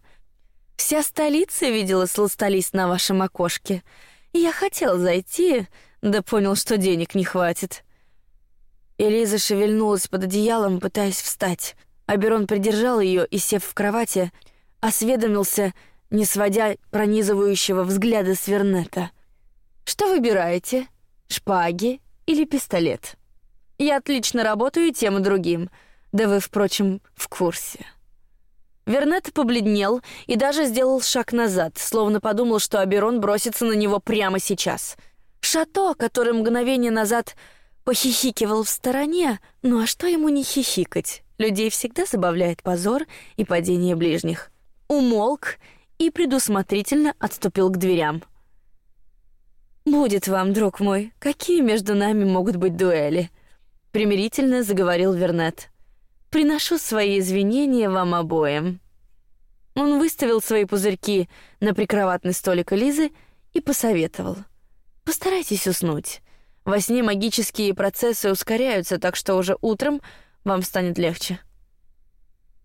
Speaker 1: Вся столица видела сластолист на вашем окошке. Я хотел зайти, да понял, что денег не хватит. Элиза шевельнулась под одеялом, пытаясь встать. Аберон придержал ее и, сев в кровати, осведомился, не сводя пронизывающего взгляда с Вернета. «Что выбираете? Шпаги или пистолет. Я отлично работаю тем и другим. Да вы, впрочем, в курсе. Вернет побледнел и даже сделал шаг назад, словно подумал, что Аберон бросится на него прямо сейчас. Шато, который мгновение назад похихикивал в стороне, ну а что ему не хихикать? Людей всегда забавляет позор и падение ближних. Умолк и предусмотрительно отступил к дверям. Будет вам, друг мой, какие между нами могут быть дуэли? Примирительно заговорил Вернет. Приношу свои извинения вам обоим. Он выставил свои пузырьки на прикроватный столик Лизы и посоветовал: постарайтесь уснуть. Во сне магические процессы ускоряются, так что уже утром вам станет легче.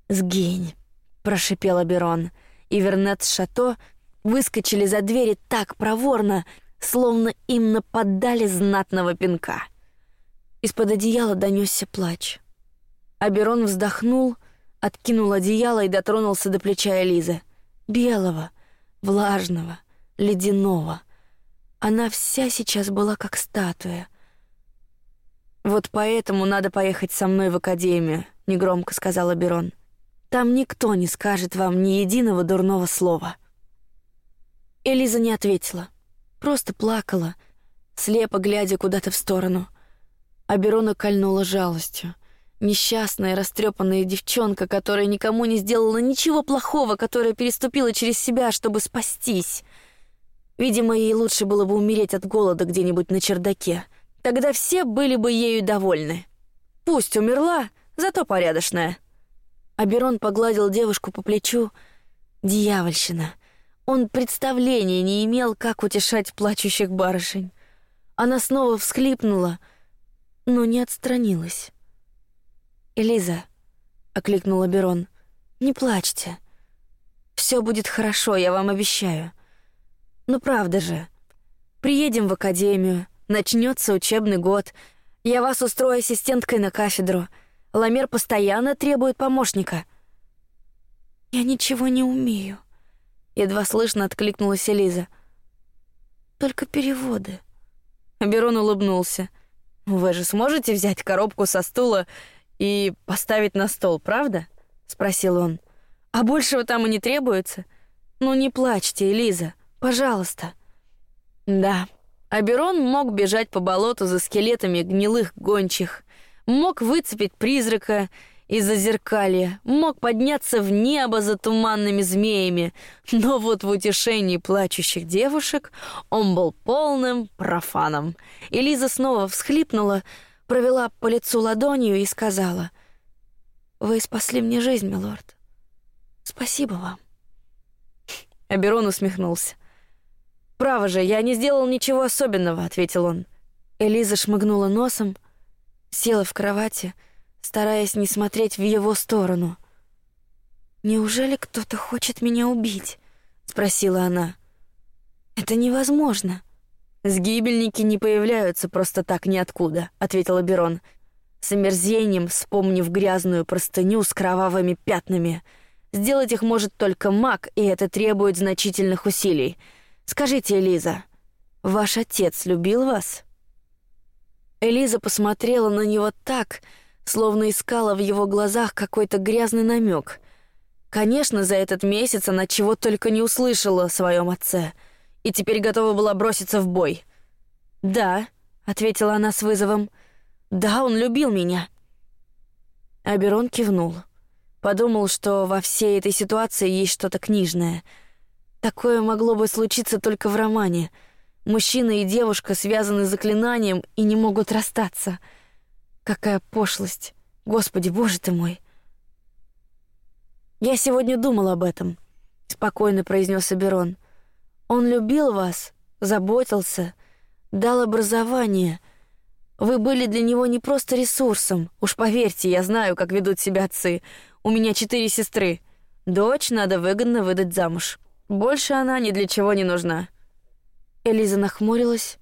Speaker 1: Сгинь, прошипел Аберон, и Вернет с Шато выскочили за двери так проворно, словно им нападали знатного пинка. Из-под одеяла донесся плач. Аберон вздохнул, откинул одеяло и дотронулся до плеча Элизы, белого, влажного, ледяного. Она вся сейчас была как статуя. Вот поэтому надо поехать со мной в академию, негромко сказала Берон. Там никто не скажет вам ни единого дурного слова. Элиза не ответила просто плакала, слепо глядя куда-то в сторону. А Берона кольнула жалостью. Несчастная, растрепанная девчонка, которая никому не сделала ничего плохого, которая переступила через себя, чтобы спастись. Видимо, ей лучше было бы умереть от голода где-нибудь на чердаке. Тогда все были бы ею довольны. Пусть умерла, зато порядочная. Аберон погладил девушку по плечу. Дьявольщина. Он представления не имел, как утешать плачущих барышень. Она снова всхлипнула, но не отстранилась. Элиза, окликнула Берон, не плачьте. Все будет хорошо, я вам обещаю. Ну правда же. Приедем в академию, начнется учебный год. Я вас устрою ассистенткой на кафедру. Ламер постоянно требует помощника. Я ничего не умею едва слышно откликнулась Элиза. Только переводы. Берон улыбнулся. Вы же сможете взять коробку со стула и поставить на стол, правда? спросил он. А большего там и не требуется. Ну не плачьте, Элиза, пожалуйста. Да. Аберон мог бежать по болоту за скелетами гнилых гончих, мог выцепить призрака из-за зеркалья, мог подняться в небо за туманными змеями, но вот в утешении плачущих девушек он был полным профаном. Элиза снова всхлипнула, провела по лицу ладонью и сказала: "Вы спасли мне жизнь, милорд. Спасибо вам". Аберон усмехнулся. "Право же, я не сделал ничего особенного", ответил он. Элиза шмыгнула носом, села в кровати стараясь не смотреть в его сторону. Неужели кто-то хочет меня убить? спросила она. Это невозможно. Сгибельники не появляются просто так ниоткуда, ответила Берон, с омерзением вспомнив грязную простыню с кровавыми пятнами. Сделать их может только маг, и это требует значительных усилий. Скажите, Элиза, ваш отец любил вас? Элиза посмотрела на него так, словно искала в его глазах какой-то грязный намек. Конечно, за этот месяц она чего только не услышала о своем отце, и теперь готова была броситься в бой. Да, ответила она с вызовом. Да, он любил меня. Аберон кивнул, подумал, что во всей этой ситуации есть что-то книжное. Такое могло бы случиться только в романе. Мужчина и девушка связаны заклинанием и не могут расстаться. Какая пошлость! Господи, боже ты мой! Я сегодня думал об этом, спокойно произнес Аберон. Он любил вас, заботился, дал образование. Вы были для него не просто ресурсом. Уж поверьте, я знаю, как ведут себя отцы. У меня четыре сестры. Дочь надо выгодно выдать замуж. Больше она ни для чего не нужна. Элиза нахмурилась,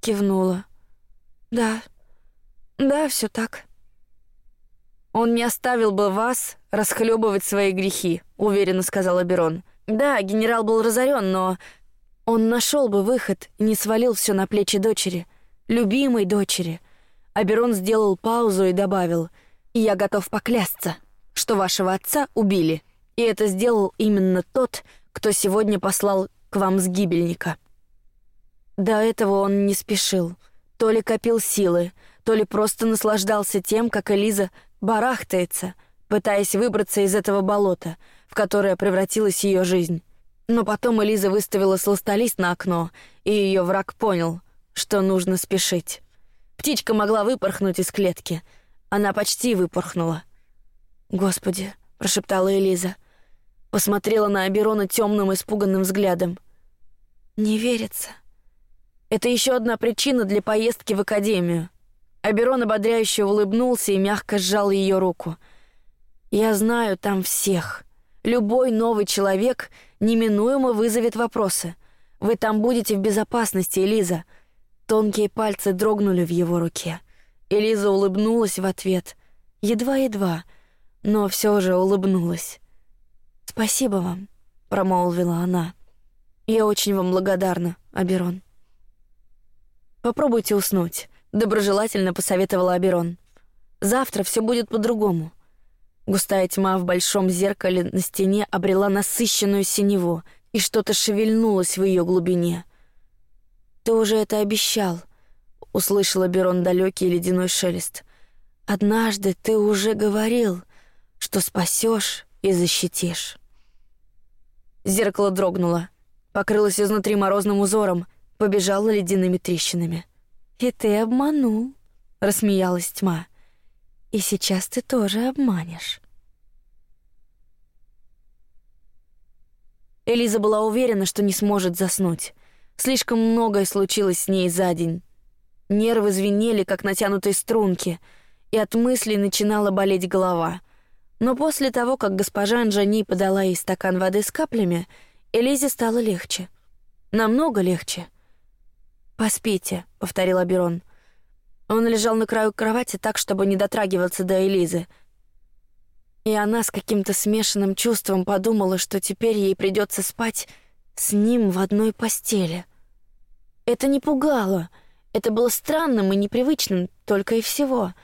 Speaker 1: кивнула. Да, да, все так. Он не оставил бы вас расхлебывать свои грехи, уверенно сказала Берон. Да, генерал был разорен, но он нашел бы выход и не свалил все на плечи дочери. любимой дочери. Аберон сделал паузу и добавил: "Я готов поклясться, что вашего отца убили, и это сделал именно тот, кто сегодня послал к вам сгибельника". До этого он не спешил, то ли копил силы, то ли просто наслаждался тем, как Элиза барахтается, пытаясь выбраться из этого болота, в которое превратилась ее жизнь. Но потом Элиза выставила сластолист на окно, и ее враг понял, что нужно спешить. Птичка могла выпорхнуть из клетки. Она почти выпорхнула. Господи, прошептала Элиза, посмотрела на Аберона темным испуганным взглядом. Не верится. Это еще одна причина для поездки в академию. Аберон ободряюще улыбнулся и мягко сжал ее руку. Я знаю там всех. Любой новый человек неминуемо вызовет вопросы. Вы там будете в безопасности, Элиза. Тонкие пальцы дрогнули в его руке. Элиза улыбнулась в ответ, едва-едва, но все же улыбнулась. Спасибо вам, промолвила она. Я очень вам благодарна, Аберон. Попробуйте уснуть, доброжелательно посоветовала Аберон. Завтра все будет по-другому. Густая тьма в большом зеркале на стене обрела насыщенную синеву, и что-то шевельнулось в ее глубине. Ты уже это обещал, услышала Берон далекий ледяной шелест. Однажды ты уже говорил, что спасешь и защитишь. Зеркало дрогнуло, покрылось изнутри морозным узором, побежало ледяными трещинами. И ты обманул, рассмеялась тьма. И сейчас ты тоже обманешь. Элиза была уверена, что не сможет заснуть. Слишком многое случилось с ней за день. Нервы звенели, как натянутые струнки, и от мыслей начинала болеть голова. Но после того, как госпожа Анжани подала ей стакан воды с каплями, Элизе стало легче, намного легче. Поспите, повторил Аберон. Он лежал на краю кровати так, чтобы не дотрагиваться до Элизы. И она с каким-то смешанным чувством подумала, что теперь ей придется спать с ним в одной постели. Это не пугало, это было странным и непривычным, только и всего.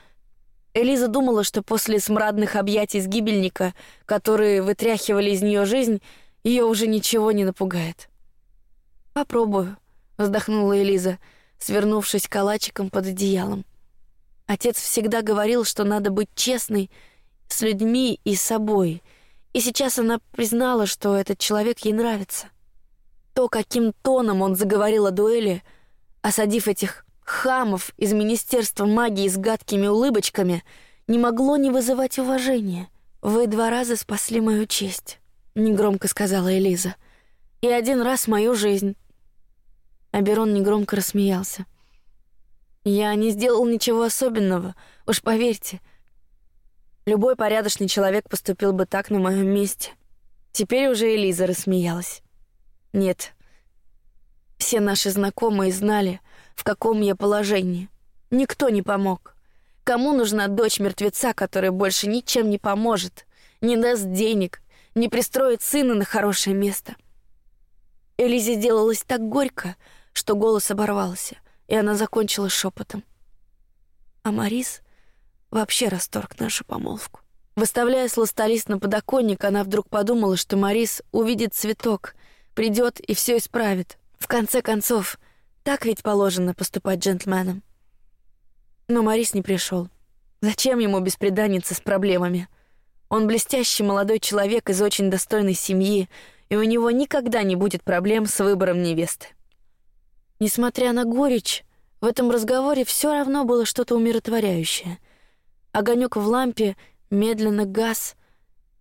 Speaker 1: Элиза думала, что после смрадных объятий с гибельника, которые вытряхивали из нее жизнь, ее уже ничего не напугает. Попробую, вздохнула Элиза свернувшись калачиком под одеялом. Отец всегда говорил, что надо быть честной с людьми и собой, и сейчас она признала, что этот человек ей нравится. То, каким тоном он заговорил о дуэли, осадив этих хамов из министерства магии с гадкими улыбочками, не могло не вызывать уважения. Вы два раза спасли мою честь, негромко сказала Элиза, и один раз мою жизнь. Аберон негромко рассмеялся. Я не сделал ничего особенного, уж поверьте. Любой порядочный человек поступил бы так на моем месте. Теперь уже Элиза рассмеялась. Нет, все наши знакомые знали, в каком я положении. Никто не помог. Кому нужна дочь мертвеца, которая больше ничем не поможет, не даст денег, не пристроит сына на хорошее место? Элизе делалось так горько, что голос оборвался, и она закончила шепотом. А Марис вообще расторг нашу помолвку. Выставляя сластолист на подоконник, она вдруг подумала, что Марис увидит цветок, придет и все исправит. В конце концов, так ведь положено поступать джентльменам. Но Марис не пришел. Зачем ему беспреданница с проблемами? Он блестящий молодой человек из очень достойной семьи, и у него никогда не будет проблем с выбором невесты. Несмотря на горечь, в этом разговоре все равно было что-то умиротворяющее. Огонек в лампе медленно гас.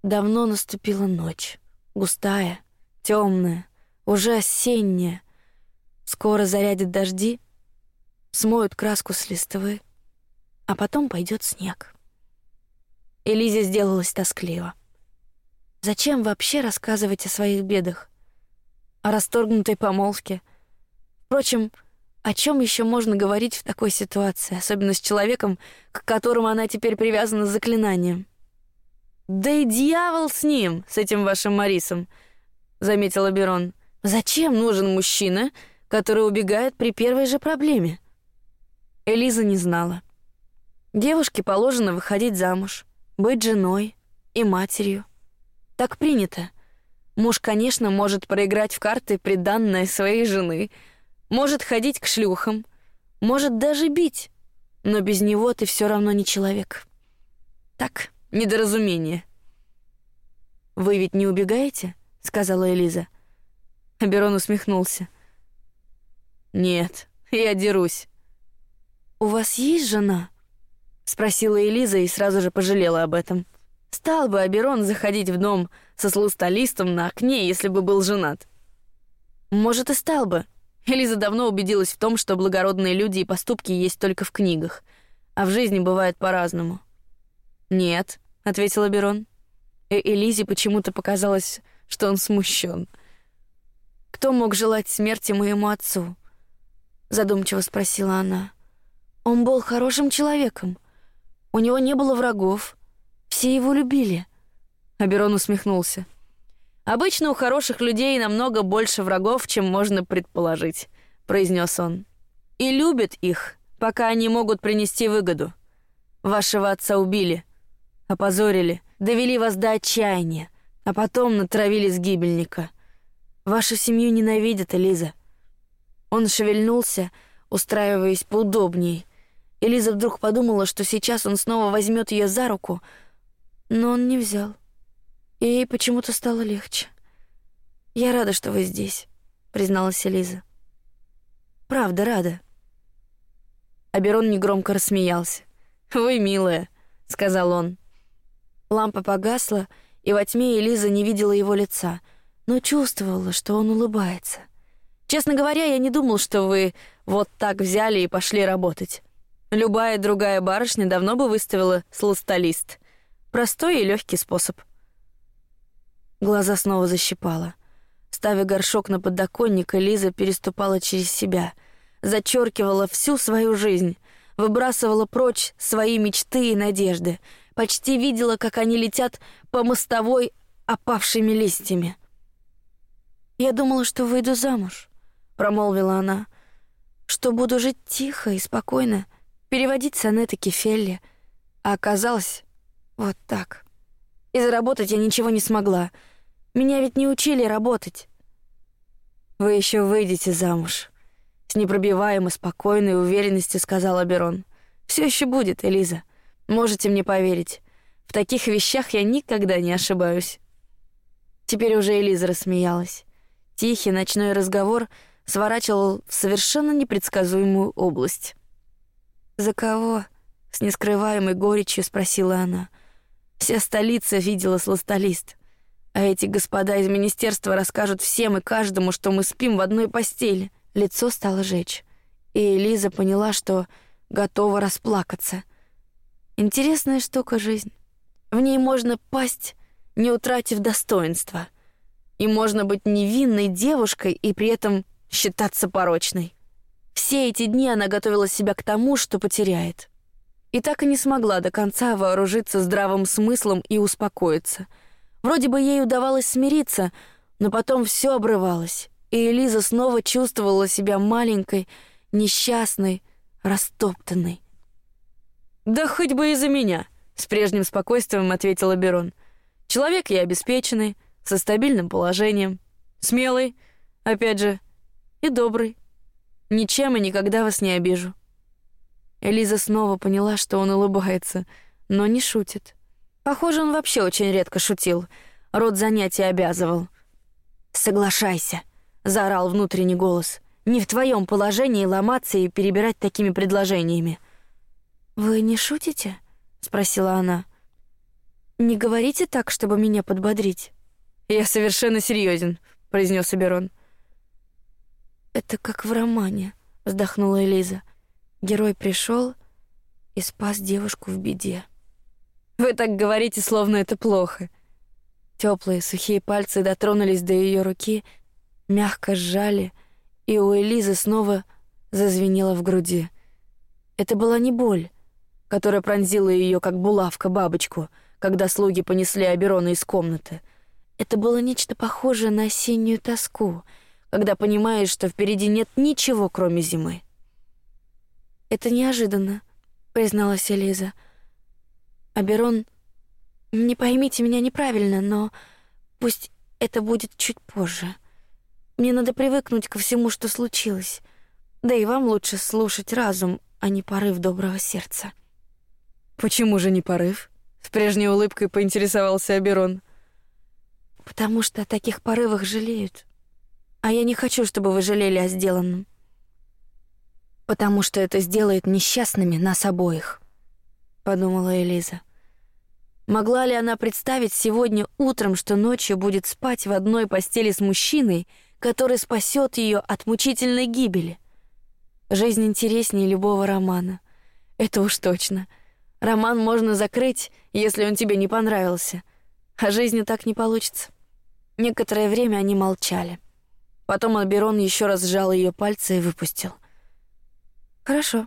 Speaker 1: Давно наступила ночь, густая, темная, уже осенняя. Скоро зарядят дожди, смоют краску с листвы, а потом пойдет снег. Элизе сделалась тоскливо. Зачем вообще рассказывать о своих бедах, о расторгнутой помолвке? Впрочем, о чем еще можно говорить в такой ситуации, особенно с человеком, к которому она теперь привязана заклинанием? Да и дьявол с ним, с этим вашим Марисом, заметила Берон. Зачем нужен мужчина, который убегает при первой же проблеме? Элиза не знала. Девушке положено выходить замуж, быть женой и матерью. Так принято. Муж, конечно, может проиграть в карты приданное своей жены, может ходить к шлюхам, может даже бить, но без него ты все равно не человек. Так, недоразумение. Вы ведь не убегаете? сказала Элиза. Аберон усмехнулся. Нет, я дерусь. У вас есть жена? спросила Элиза и сразу же пожалела об этом. Стал бы Аберон заходить в дом со слустолистом на окне, если бы был женат. Может и стал бы. Элиза давно убедилась в том, что благородные люди и поступки есть только в книгах, а в жизни бывает по-разному. Нет, ответил Аберон. И Элизе почему-то показалось, что он смущен. Кто мог желать смерти моему отцу? Задумчиво спросила она. Он был хорошим человеком. У него не было врагов. Все его любили. Аберон усмехнулся. Обычно у хороших людей намного больше врагов, чем можно предположить, произнес он. И любят их, пока они могут принести выгоду. Вашего отца убили, опозорили, довели вас до отчаяния, а потом натравили с гибельника. Вашу семью ненавидят, Элиза. Он шевельнулся, устраиваясь поудобнее, Элиза вдруг подумала, что сейчас он снова возьмет ее за руку, но он не взял. И ей почему-то стало легче. Я рада, что вы здесь, призналась Элиза. Правда рада. Аберон негромко рассмеялся. Вы милая, сказал он. Лампа погасла, и во тьме Элиза не видела его лица, но чувствовала, что он улыбается. Честно говоря, я не думал, что вы вот так взяли и пошли работать. Любая другая барышня давно бы выставила сластолист. Простой и легкий способ. Глаза снова защипала. Ставя горшок на подоконник, Лиза переступала через себя, зачеркивала всю свою жизнь, выбрасывала прочь свои мечты и надежды, почти видела, как они летят по мостовой опавшими листьями. Я думала, что выйду замуж, промолвила она, что буду жить тихо и спокойно переводить сонеты Кефелли, а оказалось вот так. И заработать я ничего не смогла. Меня ведь не учили работать. Вы еще выйдете замуж, с непробиваемой спокойной уверенностью сказал Аберон. Все еще будет, Элиза. Можете мне поверить. В таких вещах я никогда не ошибаюсь. Теперь уже Элиза рассмеялась. Тихий ночной разговор сворачивал в совершенно непредсказуемую область. «За кого?» — с нескрываемой горечью спросила она. «Вся столица видела сластолист, а эти господа из министерства расскажут всем и каждому, что мы спим в одной постели». Лицо стало жечь, и Элиза поняла, что готова расплакаться. Интересная штука жизнь. В ней можно пасть, не утратив достоинства, и можно быть невинной девушкой и при этом считаться порочной. Все эти дни она готовила себя к тому, что потеряет. И так и не смогла до конца вооружиться здравым смыслом и успокоиться. Вроде бы ей удавалось смириться, но потом все обрывалось, и Элиза снова чувствовала себя маленькой, несчастной, растоптанной. Да хоть бы из-за меня, с прежним спокойствием ответила Берон. Человек я обеспеченный, со стабильным положением, смелый, опять же, и добрый. Ничем и никогда вас не обижу. Элиза снова поняла, что он улыбается, но не шутит. Похоже, он вообще очень редко шутил. Род занятий обязывал. Соглашайся, заорал внутренний голос. Не в твоем положении ломаться и перебирать такими предложениями. Вы не шутите? спросила она. Не говорите так, чтобы меня подбодрить. Я совершенно серьезен, произнес Аберон. Это как в романе, вздохнула Элиза. Герой пришел и спас девушку в беде. Вы так говорите, словно это плохо. Теплые сухие пальцы дотронулись до ее руки, мягко сжали, и у Элизы снова зазвенело в груди. Это была не боль, которая пронзила ее как булавка бабочку, когда слуги понесли Аберона из комнаты. Это было нечто похожее на осеннюю тоску — когда понимаешь, что впереди нет ничего, кроме зимы. Это неожиданно, призналась Элиза. Аберон, не поймите меня неправильно, но пусть это будет чуть позже. Мне надо привыкнуть ко всему, что случилось. Да и вам лучше слушать разум, а не порыв доброго сердца.
Speaker 2: Почему же не порыв? С прежней улыбкой поинтересовался Аберон.
Speaker 1: Потому что о таких порывах жалеют. А я не хочу, чтобы вы жалели о сделанном. Потому что это сделает несчастными нас обоих, подумала Элиза. Могла ли она представить сегодня утром, что ночью будет спать в одной постели с мужчиной, который спасет ее от мучительной гибели? Жизнь интереснее любого романа. Это уж точно. Роман можно закрыть, если он тебе не понравился, а жизни так не получится. Некоторое время они молчали. Потом Альберон еще раз сжал ее пальцы и выпустил. Хорошо,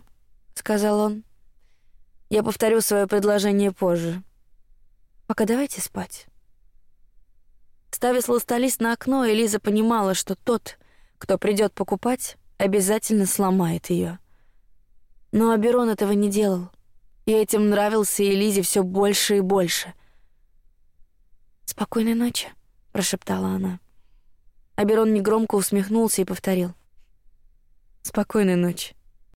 Speaker 1: сказал он. Я повторю свое предложение позже. Пока давайте спать. Ставя сластолист на окно, Элиза понимала, что тот, кто придет покупать, обязательно сломает ее. Но Аберон этого не делал, и этим нравился Элизе все больше и больше. Спокойной ночи, прошептала она. Аберон негромко усмехнулся и повторил: Спокойной ночи.